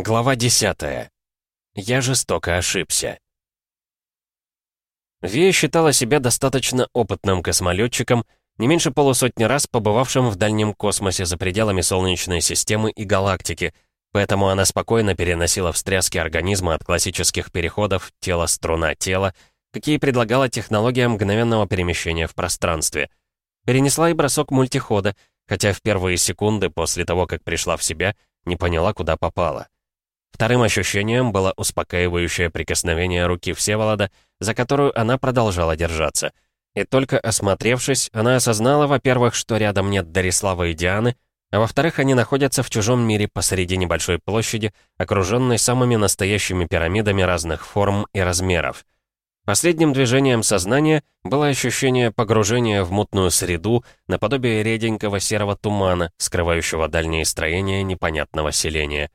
Глава 10. Я жестоко ошибся. Вия считала себя достаточно опытным космолетчиком, не меньше полусотни раз побывавшим в дальнем космосе за пределами Солнечной системы и галактики, поэтому она спокойно переносила встряски организма от классических переходов тело-струна-тело, какие предлагала технология мгновенного перемещения в пространстве. Перенесла и бросок мультихода, хотя в первые секунды после того, как пришла в себя, не поняла, куда попала. Вторым ощущением было успокаивающее прикосновение руки Всеволода, за которую она продолжала держаться. И только осмотревшись, она осознала, во-первых, что рядом нет Дарислава и Дианы, а во-вторых, они находятся в чужом мире посреди небольшой площади, окруженной самыми настоящими пирамидами разных форм и размеров. Последним движением сознания было ощущение погружения в мутную среду, наподобие реденького серого тумана, скрывающего дальние строения непонятного селения.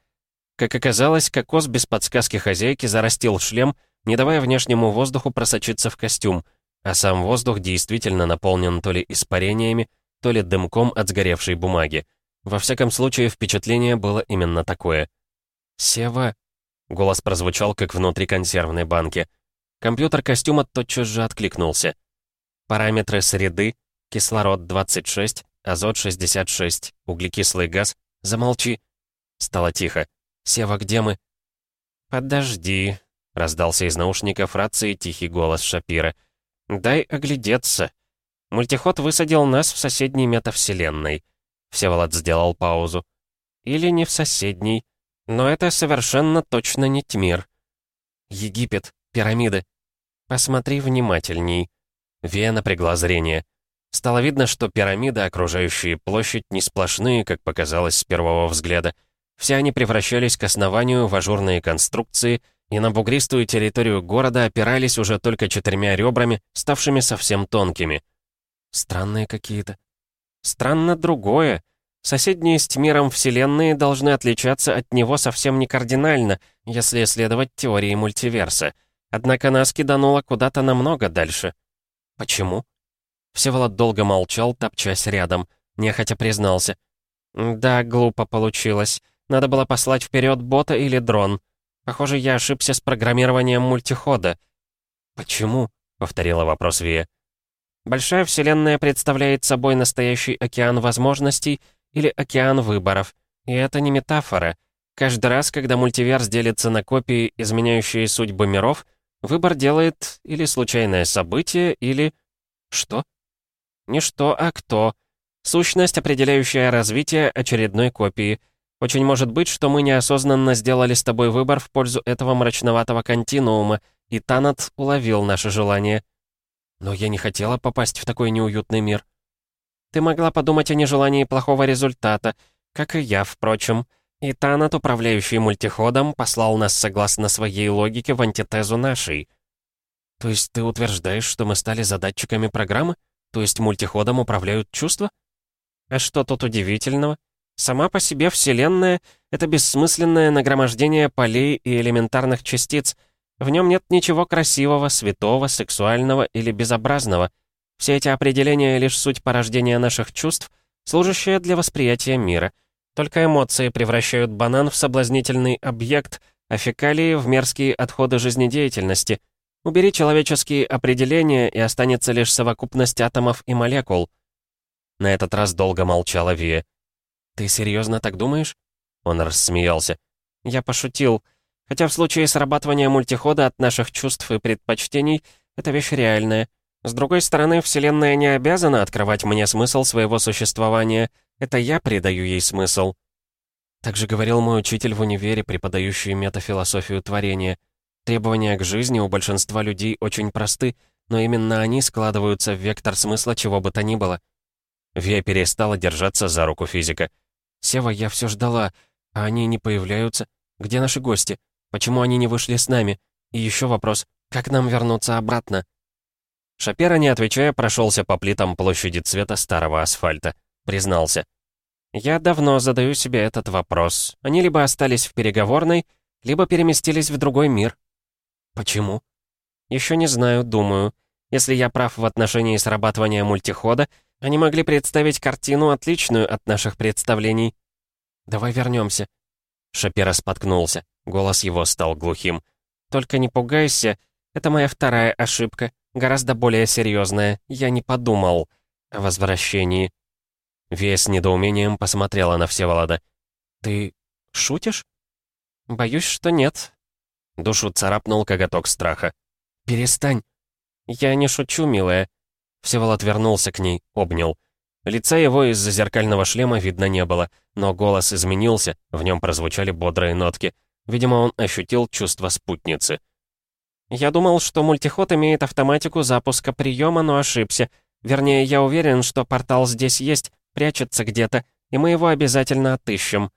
Как оказалось, кокос без подсказки хозяйки зарастил шлем, не давая внешнему воздуху просочиться в костюм, а сам воздух действительно наполнен то ли испарениями, то ли дымком от сгоревшей бумаги. Во всяком случае, впечатление было именно такое. «Сева?» — голос прозвучал, как внутри консервной банки. Компьютер костюма тотчас же откликнулся. Параметры среды — кислород 26, азот 66, углекислый газ. Замолчи. Стало тихо. «Сева, где мы?» «Подожди», — раздался из наушников рации тихий голос Шапира. «Дай оглядеться. Мультиход высадил нас в соседней метавселенной». Всеволод сделал паузу. «Или не в соседней. Но это совершенно точно не Тьмир. Египет, пирамиды. Посмотри внимательней». Вея напрягла зрение. Стало видно, что пирамиды, окружающие площадь, не сплошные, как показалось с первого взгляда. Все они превращались к основанию в ажурные конструкции и на бугристую территорию города опирались уже только четырьмя ребрами, ставшими совсем тонкими. Странные какие-то. Странно другое. Соседние с Тьмиром Вселенные должны отличаться от него совсем не кардинально, если следовать теории мультиверса. Однако нас кидануло куда-то намного дальше. Почему? Всеволод долго молчал, топчась рядом. Нехотя признался. «Да, глупо получилось. Надо было послать вперед бота или дрон. Похоже, я ошибся с программированием мультихода». «Почему?» — повторила вопрос Вия. «Большая Вселенная представляет собой настоящий океан возможностей или океан выборов. И это не метафора. Каждый раз, когда мультиверс делится на копии, изменяющие судьбы миров, выбор делает или случайное событие, или... Что? Не что, а кто. Сущность, определяющая развитие очередной копии — очень может быть, что мы неосознанно сделали с тобой выбор в пользу этого мрачноватого континуума, и Танат уловил наше желание. Но я не хотела попасть в такой неуютный мир. Ты могла подумать о нежелании плохого результата, как и я, впрочем. И Танат, управляющий мультиходом, послал нас согласно своей логике в антитезу нашей. То есть ты утверждаешь, что мы стали задатчиками программы? То есть мультиходом управляют чувства? А что тут удивительного? Сама по себе Вселенная — это бессмысленное нагромождение полей и элементарных частиц. В нем нет ничего красивого, святого, сексуального или безобразного. Все эти определения — лишь суть порождения наших чувств, служащая для восприятия мира. Только эмоции превращают банан в соблазнительный объект, а фекалии — в мерзкие отходы жизнедеятельности. Убери человеческие определения, и останется лишь совокупность атомов и молекул. На этот раз долго молчала Вия. «Ты серьезно так думаешь?» Он рассмеялся. «Я пошутил. Хотя в случае срабатывания мультихода от наших чувств и предпочтений это вещь реальная. С другой стороны, Вселенная не обязана открывать мне смысл своего существования. Это я придаю ей смысл». Так же говорил мой учитель в универе, преподающий метафилософию творения. Требования к жизни у большинства людей очень просты, но именно они складываются в вектор смысла чего бы то ни было. Вия перестала держаться за руку физика. «Сева, я все ждала, а они не появляются. Где наши гости? Почему они не вышли с нами? И еще вопрос, как нам вернуться обратно?» Шапера, не отвечая, прошелся по плитам площади цвета старого асфальта. Признался. «Я давно задаю себе этот вопрос. Они либо остались в переговорной, либо переместились в другой мир». «Почему?» «Еще не знаю, думаю. Если я прав в отношении срабатывания мультихода, они могли представить картину, отличную от наших представлений. Давай вернемся. Шапира споткнулся. Голос его стал глухим. «Только не пугайся. Это моя вторая ошибка. Гораздо более серьезная. Я не подумал о возвращении». Вея с недоумением посмотрела на Всеволода. «Ты шутишь?» «Боюсь, что нет». Душу царапнул коготок страха. «Перестань». «Я не шучу, милая». Всеволод вернулся к ней, обнял. Лица его из-за зеркального шлема видно не было, но голос изменился, в нем прозвучали бодрые нотки. Видимо, он ощутил чувство спутницы. «Я думал, что мультиход имеет автоматику запуска приема, но ошибся. Вернее, я уверен, что портал здесь есть, прячется где-то, и мы его обязательно отыщем».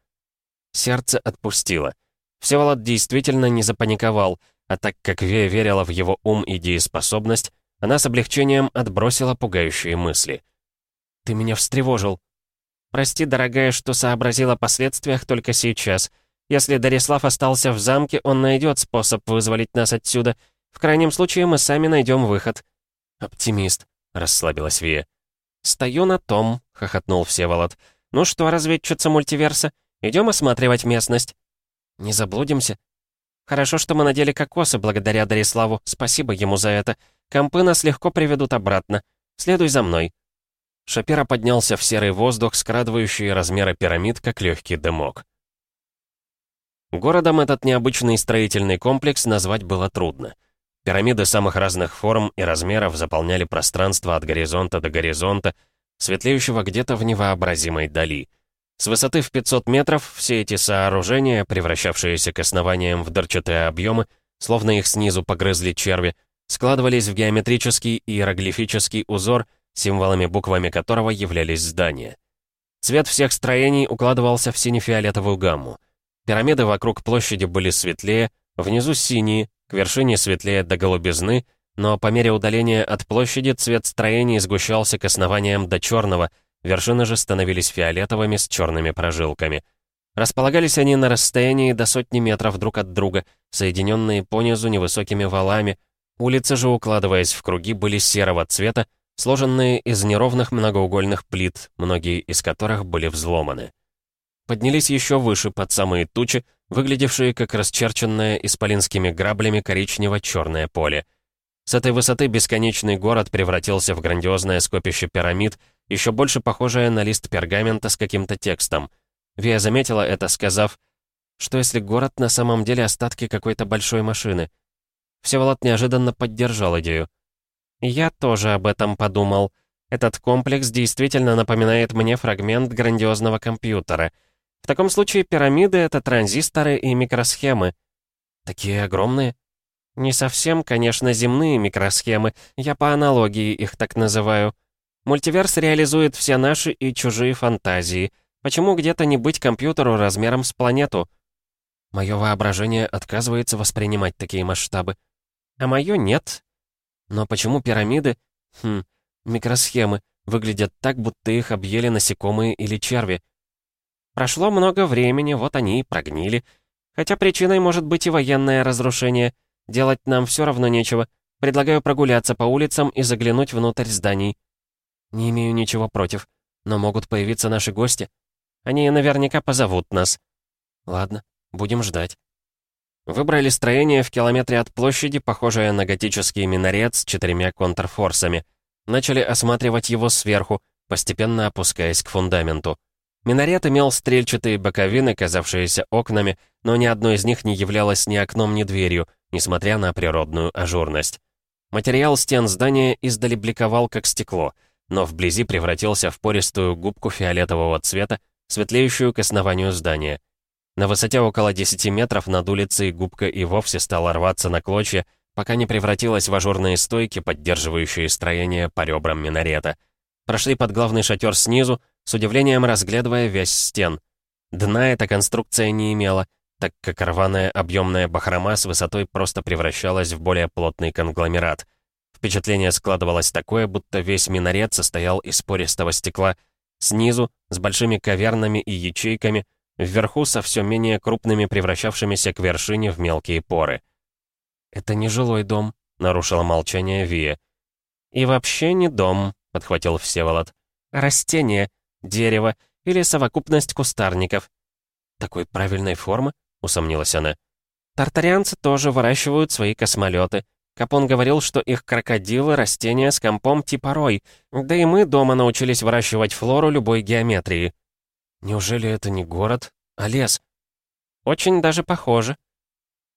Сердце отпустило. Всеволод действительно не запаниковал, а так как Вея верила в его ум и дееспособность, она с облегчением отбросила пугающие мысли. «Ты меня встревожил». «Прости, дорогая, что сообразила о последствиях только сейчас. Если Дарислав остался в замке, он найдет способ вызволить нас отсюда. В крайнем случае мы сами найдем выход». «Оптимист», — расслабилась Вия. «Стою на том», — хохотнул Всеволод. «Ну что, разведчица мультиверса, идем осматривать местность». «Не заблудимся?» «Хорошо, что мы надели кокосы благодаря Дариславу. Спасибо ему за это. Компы нас легко приведут обратно. Следуй за мной». Шапира поднялся в серый воздух, скрадывающий размеры пирамид, как легкий дымок. Городом этот необычный строительный комплекс назвать было трудно. Пирамиды самых разных форм и размеров заполняли пространство от горизонта до горизонта, светлеющего где-то в невообразимой дали. С высоты в 500 метров все эти сооружения, превращавшиеся к основаниям в дырчатые объемы, словно их снизу погрызли черви, складывались в геометрический иероглифический узор, символами буквами которого являлись здания. Цвет всех строений укладывался в сине-фиолетовую гамму. Пирамиды вокруг площади были светлее, внизу синие, к вершине светлее до голубизны, но по мере удаления от площади цвет строений сгущался к основаниям до черного, вершины же становились фиолетовыми с черными прожилками. Располагались они на расстоянии до сотни метров друг от друга, соединенные понизу невысокими валами, улицы же, укладываясь в круги, были серого цвета, сложенные из неровных многоугольных плит, многие из которых были взломаны. Поднялись еще выше, под самые тучи, выглядевшие как расчерченное исполинскими граблями коричнево-черное поле. С этой высоты бесконечный город превратился в грандиозное скопище пирамид, еще больше похожее на лист пергамента с каким-то текстом. Вия заметила это, сказав, что если город на самом деле остатки какой-то большой машины. Всеволод неожиданно поддержал идею. «Я тоже об этом подумал. Этот комплекс действительно напоминает мне фрагмент грандиозного компьютера — в таком случае пирамиды — это транзисторы и микросхемы. Такие огромные? Не совсем, конечно, земные микросхемы. Я по аналогии их так называю. Мультиверс реализует все наши и чужие фантазии. Почему где-то не быть компьютеру размером с планету? Мое воображение отказывается воспринимать такие масштабы. А мое нет. Но почему пирамиды, хм, микросхемы, выглядят так, будто их объели насекомые или черви? Прошло много времени, вот они и прогнили. Хотя причиной может быть и военное разрушение. Делать нам все равно нечего. Предлагаю прогуляться по улицам и заглянуть внутрь зданий. Не имею ничего против. Но могут появиться наши гости. Они наверняка позовут нас. Ладно, будем ждать. Выбрали строение в километре от площади, похожее на готический минарет с четырьмя контрфорсами. Начали осматривать его сверху, постепенно опускаясь к фундаменту. Минарет имел стрельчатые боковины, казавшиеся окнами, но ни одно из них не являлось ни окном, ни дверью, несмотря на природную ажурность. Материал стен здания издали бликовал, как стекло, но вблизи превратился в пористую губку фиолетового цвета, светлеющую к основанию здания. На высоте около 10 метров над улицей губка и вовсе стала рваться на клочья, пока не превратилась в ажурные стойки, поддерживающие строение по ребрам минарета. Прошли под главный шатер снизу, с удивлением разглядывая весь стен. Дна эта конструкция не имела, так как рваная объемная бахрома с высотой просто превращалась в более плотный конгломерат. Впечатление складывалось такое, будто весь минарет состоял из пористого стекла, снизу, с большими кавернами и ячейками, вверху со все менее крупными, превращавшимися к вершине в мелкие поры. «Это не жилой дом», — нарушила молчание Вия. «И вообще не дом», — подхватил Всеволод. «Растение, дерево или совокупность кустарников. «Такой правильной формы?» — усомнилась она. «Тартарианцы тоже выращивают свои космолеты. Капон говорил, что их крокодилы — растения с компом типа рой, да и мы дома научились выращивать флору любой геометрии». «Неужели это не город, а лес?» «Очень даже похоже».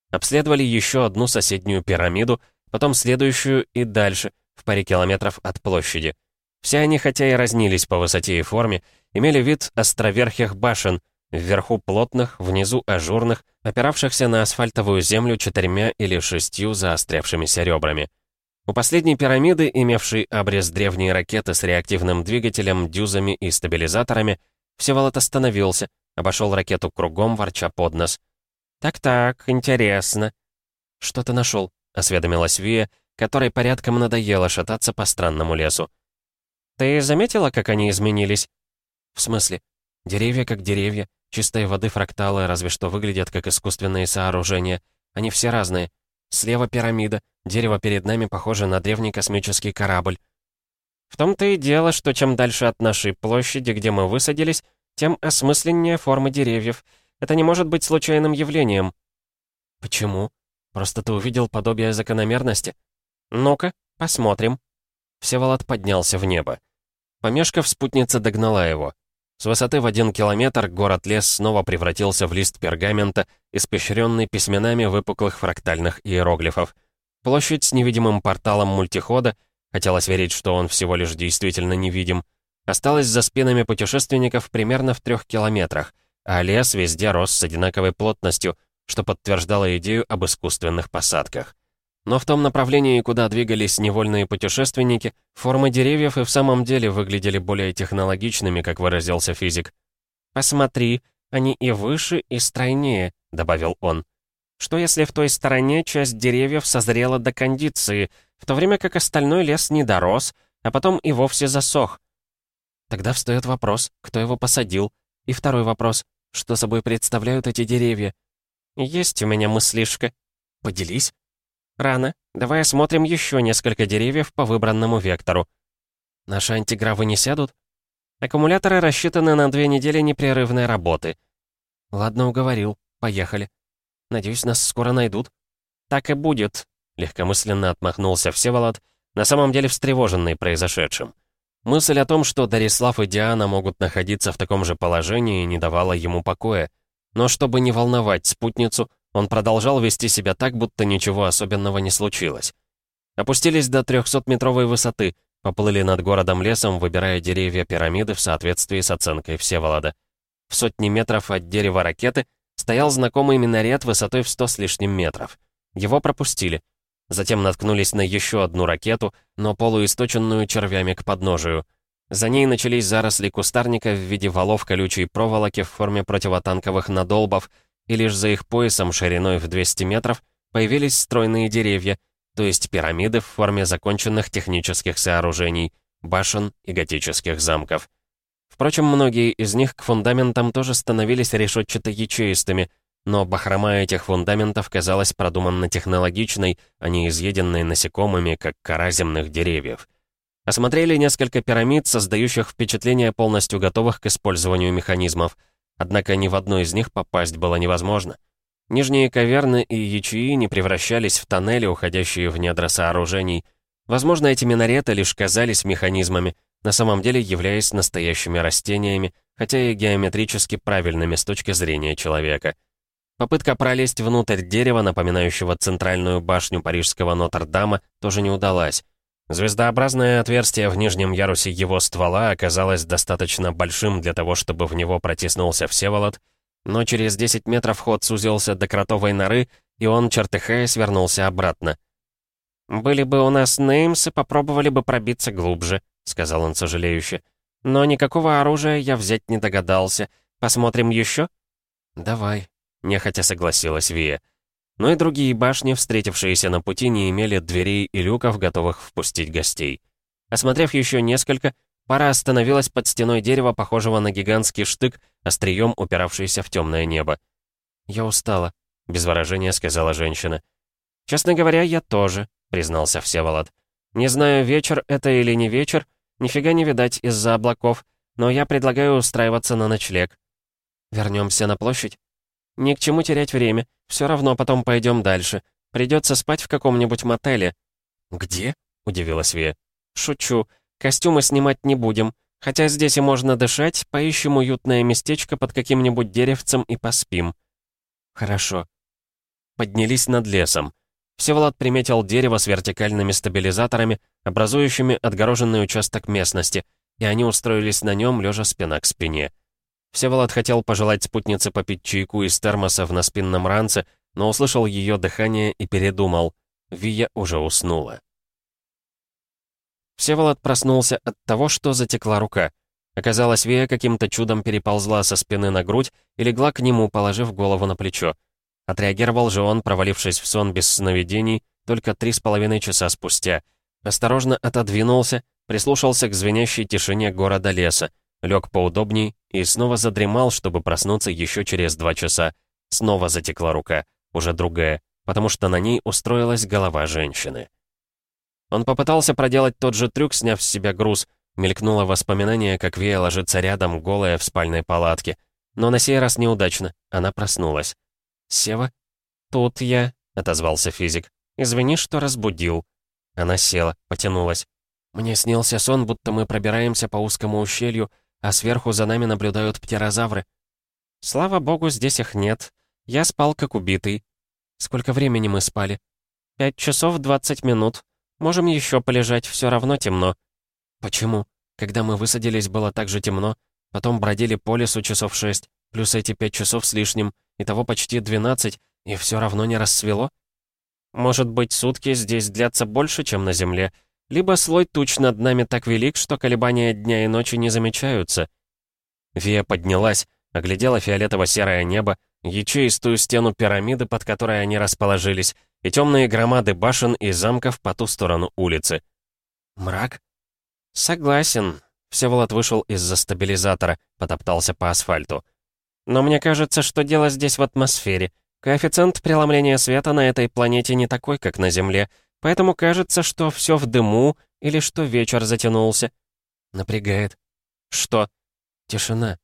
Обследовали еще одну соседнюю пирамиду, потом следующую и дальше, в паре километров от площади. Все они, хотя и разнились по высоте и форме, имели вид островерхих башен, вверху плотных, внизу ажурных, опиравшихся на асфальтовую землю четырьмя или шестью заострявшимися ребрами. У последней пирамиды, имевшей обрез древней ракеты с реактивным двигателем, дюзами и стабилизаторами, Всеволод остановился, обошел ракету кругом, ворча под нос. «Так-так, интересно». «Что ты нашел?» — осведомилась Вия, которой порядком надоело шататься по странному лесу. «Ты заметила, как они изменились?» «В смысле? Деревья как деревья, чистой воды фракталы разве что выглядят как искусственные сооружения. Они все разные. Слева пирамида, дерево перед нами похоже на древний космический корабль. В том-то и дело, что чем дальше от нашей площади, где мы высадились, тем осмысленнее формы деревьев. Это не может быть случайным явлением. Почему? Просто ты увидел подобие закономерности? Ну-ка, посмотрим. Всеволод поднялся в небо. Помешков, спутница догнала его. С высоты в один километр город-лес снова превратился в лист пергамента, испещренный письменами выпуклых фрактальных иероглифов. Площадь с невидимым порталом мультихода, хотелось верить, что он всего лишь действительно невидим, осталась за спинами путешественников примерно в трех километрах, а лес везде рос с одинаковой плотностью, что подтверждало идею об искусственных посадках. Но в том направлении, куда двигались невольные путешественники, формы деревьев и в самом деле выглядели более технологичными, как выразился физик. «Посмотри, они и выше, и стройнее», — добавил он. «Что если в той стороне часть деревьев созрела до кондиции, в то время как остальной лес не дорос, а потом и вовсе засох?» Тогда встает вопрос, кто его посадил, и второй вопрос, что собой представляют эти деревья. «Есть у меня мыслишка». «Поделись». «Рано. Давай осмотрим еще несколько деревьев по выбранному вектору». «Наши антигравы не сядут?» «Аккумуляторы рассчитаны на две недели непрерывной работы». «Ладно, уговорил. Поехали. Надеюсь, нас скоро найдут». «Так и будет», — легкомысленно отмахнулся Всеволод, на самом деле встревоженный произошедшим. Мысль о том, что Дарислав и Диана могут находиться в таком же положении, не давала ему покоя. Но чтобы не волновать спутницу, он продолжал вести себя так, будто ничего особенного не случилось. Опустились до 300-метровой высоты, поплыли над городом лесом, выбирая деревья пирамиды в соответствии с оценкой Всеволода. В сотни метров от дерева ракеты стоял знакомый минарет высотой в 100 с лишним метров. Его пропустили. Затем наткнулись на еще одну ракету, но полуисточенную червями к подножию. За ней начались заросли кустарника в виде валов колючей проволоки в форме противотанковых надолбов, и лишь за их поясом шириной в 200 метров появились стройные деревья, то есть пирамиды в форме законченных технических сооружений, башен и готических замков. Впрочем, многие из них к фундаментам тоже становились решетчато-ячеистыми, но бахрома этих фундаментов казалась продуманно технологичной, а не изъеденной насекомыми, как кора земных деревьев. Осмотрели несколько пирамид, создающих впечатление полностью готовых к использованию механизмов — Однако ни в одну из них попасть было невозможно. Нижние каверны и ячеи не превращались в тоннели, уходящие в недра сооружений. Возможно, эти минареты лишь казались механизмами, на самом деле являясь настоящими растениями, хотя и геометрически правильными с точки зрения человека. Попытка пролезть внутрь дерева, напоминающего центральную башню парижского Нотр-Дама, тоже не удалась. Звездообразное отверстие в нижнем ярусе его ствола оказалось достаточно большим для того, чтобы в него протиснулся Всеволод, но через 10 метров ход сузился до кротовой норы, и он, чертыхаясь, вернулся обратно. «Были бы у нас неймсы, попробовали бы пробиться глубже», — сказал он сожалеюще. «Но никакого оружия я взять не догадался. Посмотрим еще?» «Давай», — нехотя согласилась Вия но и другие башни, встретившиеся на пути, не имели дверей и люков, готовых впустить гостей. Осмотрев еще несколько, пара остановилась под стеной дерева, похожего на гигантский штык, острием упиравшийся в темное небо. «Я устала», — без выражения сказала женщина. «Честно говоря, я тоже», — признался Всеволод. «Не знаю, вечер это или не вечер, нифига не видать из-за облаков, но я предлагаю устраиваться на ночлег». Вернемся на площадь? Ни к чему терять время. Все равно потом пойдем дальше. Придется спать в каком-нибудь мотеле. Где? удивилась Вия. Шучу. Костюмы снимать не будем. Хотя здесь и можно дышать, поищем уютное местечко под каким-нибудь деревцем и поспим. Хорошо. Поднялись над лесом. Всеволод приметил дерево с вертикальными стабилизаторами, образующими отгороженный участок местности, и они устроились на нем, лежа спина к спине. Всеволод хотел пожелать спутнице попить чайку из термоса в наспинном ранце, но услышал ее дыхание и передумал. Вия уже уснула. Всеволод проснулся от того, что затекла рука. Оказалось, Вия каким-то чудом переползла со спины на грудь и легла к нему, положив голову на плечо. Отреагировал же он, провалившись в сон без сновидений, только три с половиной часа спустя. Осторожно отодвинулся, прислушался к звенящей тишине города-леса, лег поудобней и снова задремал, чтобы проснуться еще через два часа. Снова затекла рука, уже другая, потому что на ней устроилась голова женщины. Он попытался проделать тот же трюк, сняв с себя груз. Мелькнуло воспоминание, как Вея ложится рядом, голая, в спальной палатке. Но на сей раз неудачно, она проснулась. «Сева?» «Тут я», — отозвался физик. «Извини, что разбудил». Она села, потянулась. «Мне снился сон, будто мы пробираемся по узкому ущелью, а сверху за нами наблюдают птерозавры. Слава богу, здесь их нет. Я спал как убитый. Сколько времени мы спали? Пять часов двадцать минут. Можем еще полежать, все равно темно. Почему? Когда мы высадились, было так же темно. Потом бродили по лесу часов шесть, плюс эти пять часов с лишним. Итого почти 12, и все равно не рассвело? Может быть, сутки здесь длятся больше, чем на Земле, либо слой туч над нами так велик, что колебания дня и ночи не замечаются. Вия поднялась, оглядела фиолетово-серое небо, ячеистую стену пирамиды, под которой они расположились, и темные громады башен и замков по ту сторону улицы. «Мрак?» «Согласен». Всеволод вышел из-за стабилизатора, потоптался по асфальту. Но мне кажется, что дело здесь в атмосфере. Коэффициент преломления света на этой планете не такой, как на Земле, поэтому кажется, что все в дыму или что вечер затянулся. Напрягает. Что? Тишина.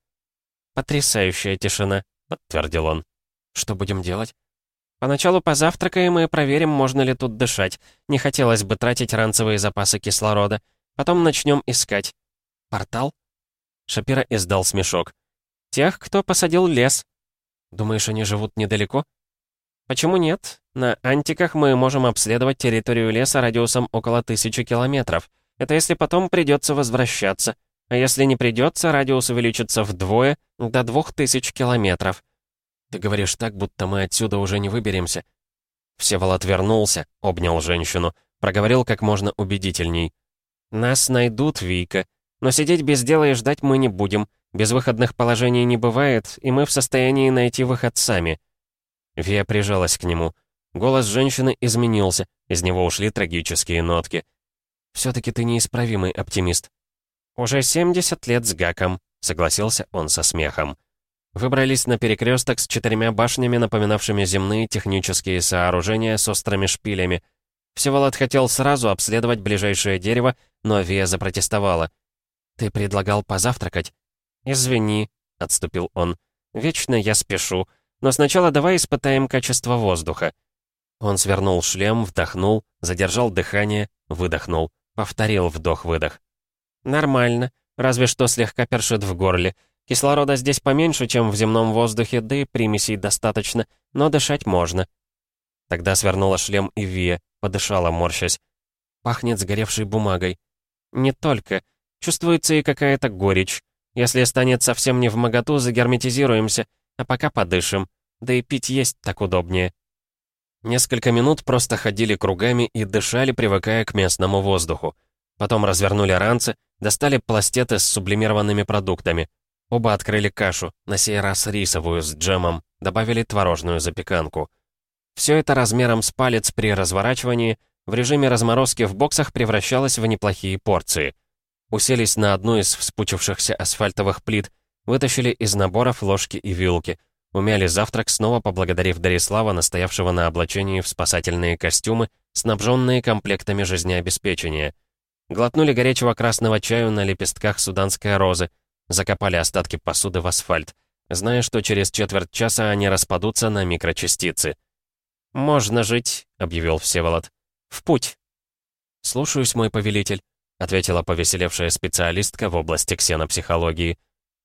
Потрясающая тишина, подтвердил он. Что будем делать? Поначалу позавтракаем и проверим, можно ли тут дышать. Не хотелось бы тратить ранцевые запасы кислорода. Потом начнем искать. Портал? Шапира издал смешок. Тех, кто посадил лес. Думаешь, они живут недалеко? Почему нет? На антиках мы можем обследовать территорию леса радиусом около тысячи километров. Это если потом придется возвращаться. А если не придется, радиус увеличится вдвое, до двух тысяч километров. Ты говоришь так, будто мы отсюда уже не выберемся. Всеволод вернулся, обнял женщину, проговорил как можно убедительней. «Нас найдут, Вика. Но сидеть без дела и ждать мы не будем. Безвыходных положений не бывает, и мы в состоянии найти выход сами». Вия прижалась к нему. Голос женщины изменился, из него ушли трагические нотки. «Все-таки ты неисправимый оптимист». «Уже 70 лет с гаком», — согласился он со смехом. Выбрались на перекресток с четырьмя башнями, напоминавшими земные технические сооружения с острыми шпилями. Всеволод хотел сразу обследовать ближайшее дерево, но Вия запротестовала. «Ты предлагал позавтракать?» «Извини», — отступил он. «Вечно я спешу. Но сначала давай испытаем качество воздуха». Он свернул шлем, вдохнул, задержал дыхание, выдохнул. Повторил вдох-выдох. «Нормально. Разве что слегка першит в горле. Кислорода здесь поменьше, чем в земном воздухе, да и примесей достаточно, но дышать можно». Тогда свернула шлем и Вия, подышала, морщась. «Пахнет сгоревшей бумагой». «Не только. Чувствуется и какая-то горечь. Если станет совсем не в моготу, загерметизируемся, а пока подышим. Да и пить есть так удобнее». Несколько минут просто ходили кругами и дышали, привыкая к местному воздуху. Потом развернули ранцы, достали пластеты с сублимированными продуктами. Оба открыли кашу, на сей раз рисовую с джемом, добавили творожную запеканку. Все это размером с палец при разворачивании в режиме разморозки в боксах превращалось в неплохие порции — Уселись на одну из вспучившихся асфальтовых плит, вытащили из наборов ложки и вилки. Умяли завтрак, снова поблагодарив Дарислава, настоявшего на облачении в спасательные костюмы, снабженные комплектами жизнеобеспечения. Глотнули горячего красного чаю на лепестках суданской розы, закопали остатки посуды в асфальт. зная, что через четверть часа они распадутся на микрочастицы. «Можно жить», — объявил Всеволод. «В путь». «Слушаюсь, мой повелитель», — ответила повеселевшая специалистка в области ксенопсихологии.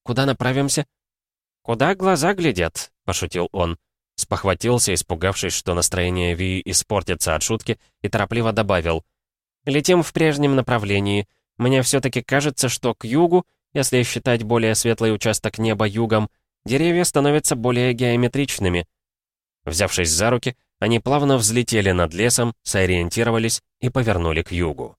«Куда направимся?» «Куда глаза глядят?» — пошутил он. Спохватился, испугавшись, что настроение Вии испортится от шутки, и торопливо добавил. «Летим в прежнем направлении. Мне все-таки кажется, что к югу, если считать более светлый участок неба югом, деревья становятся более геометричными». Взявшись за руки, они плавно взлетели над лесом, сориентировались и повернули к югу.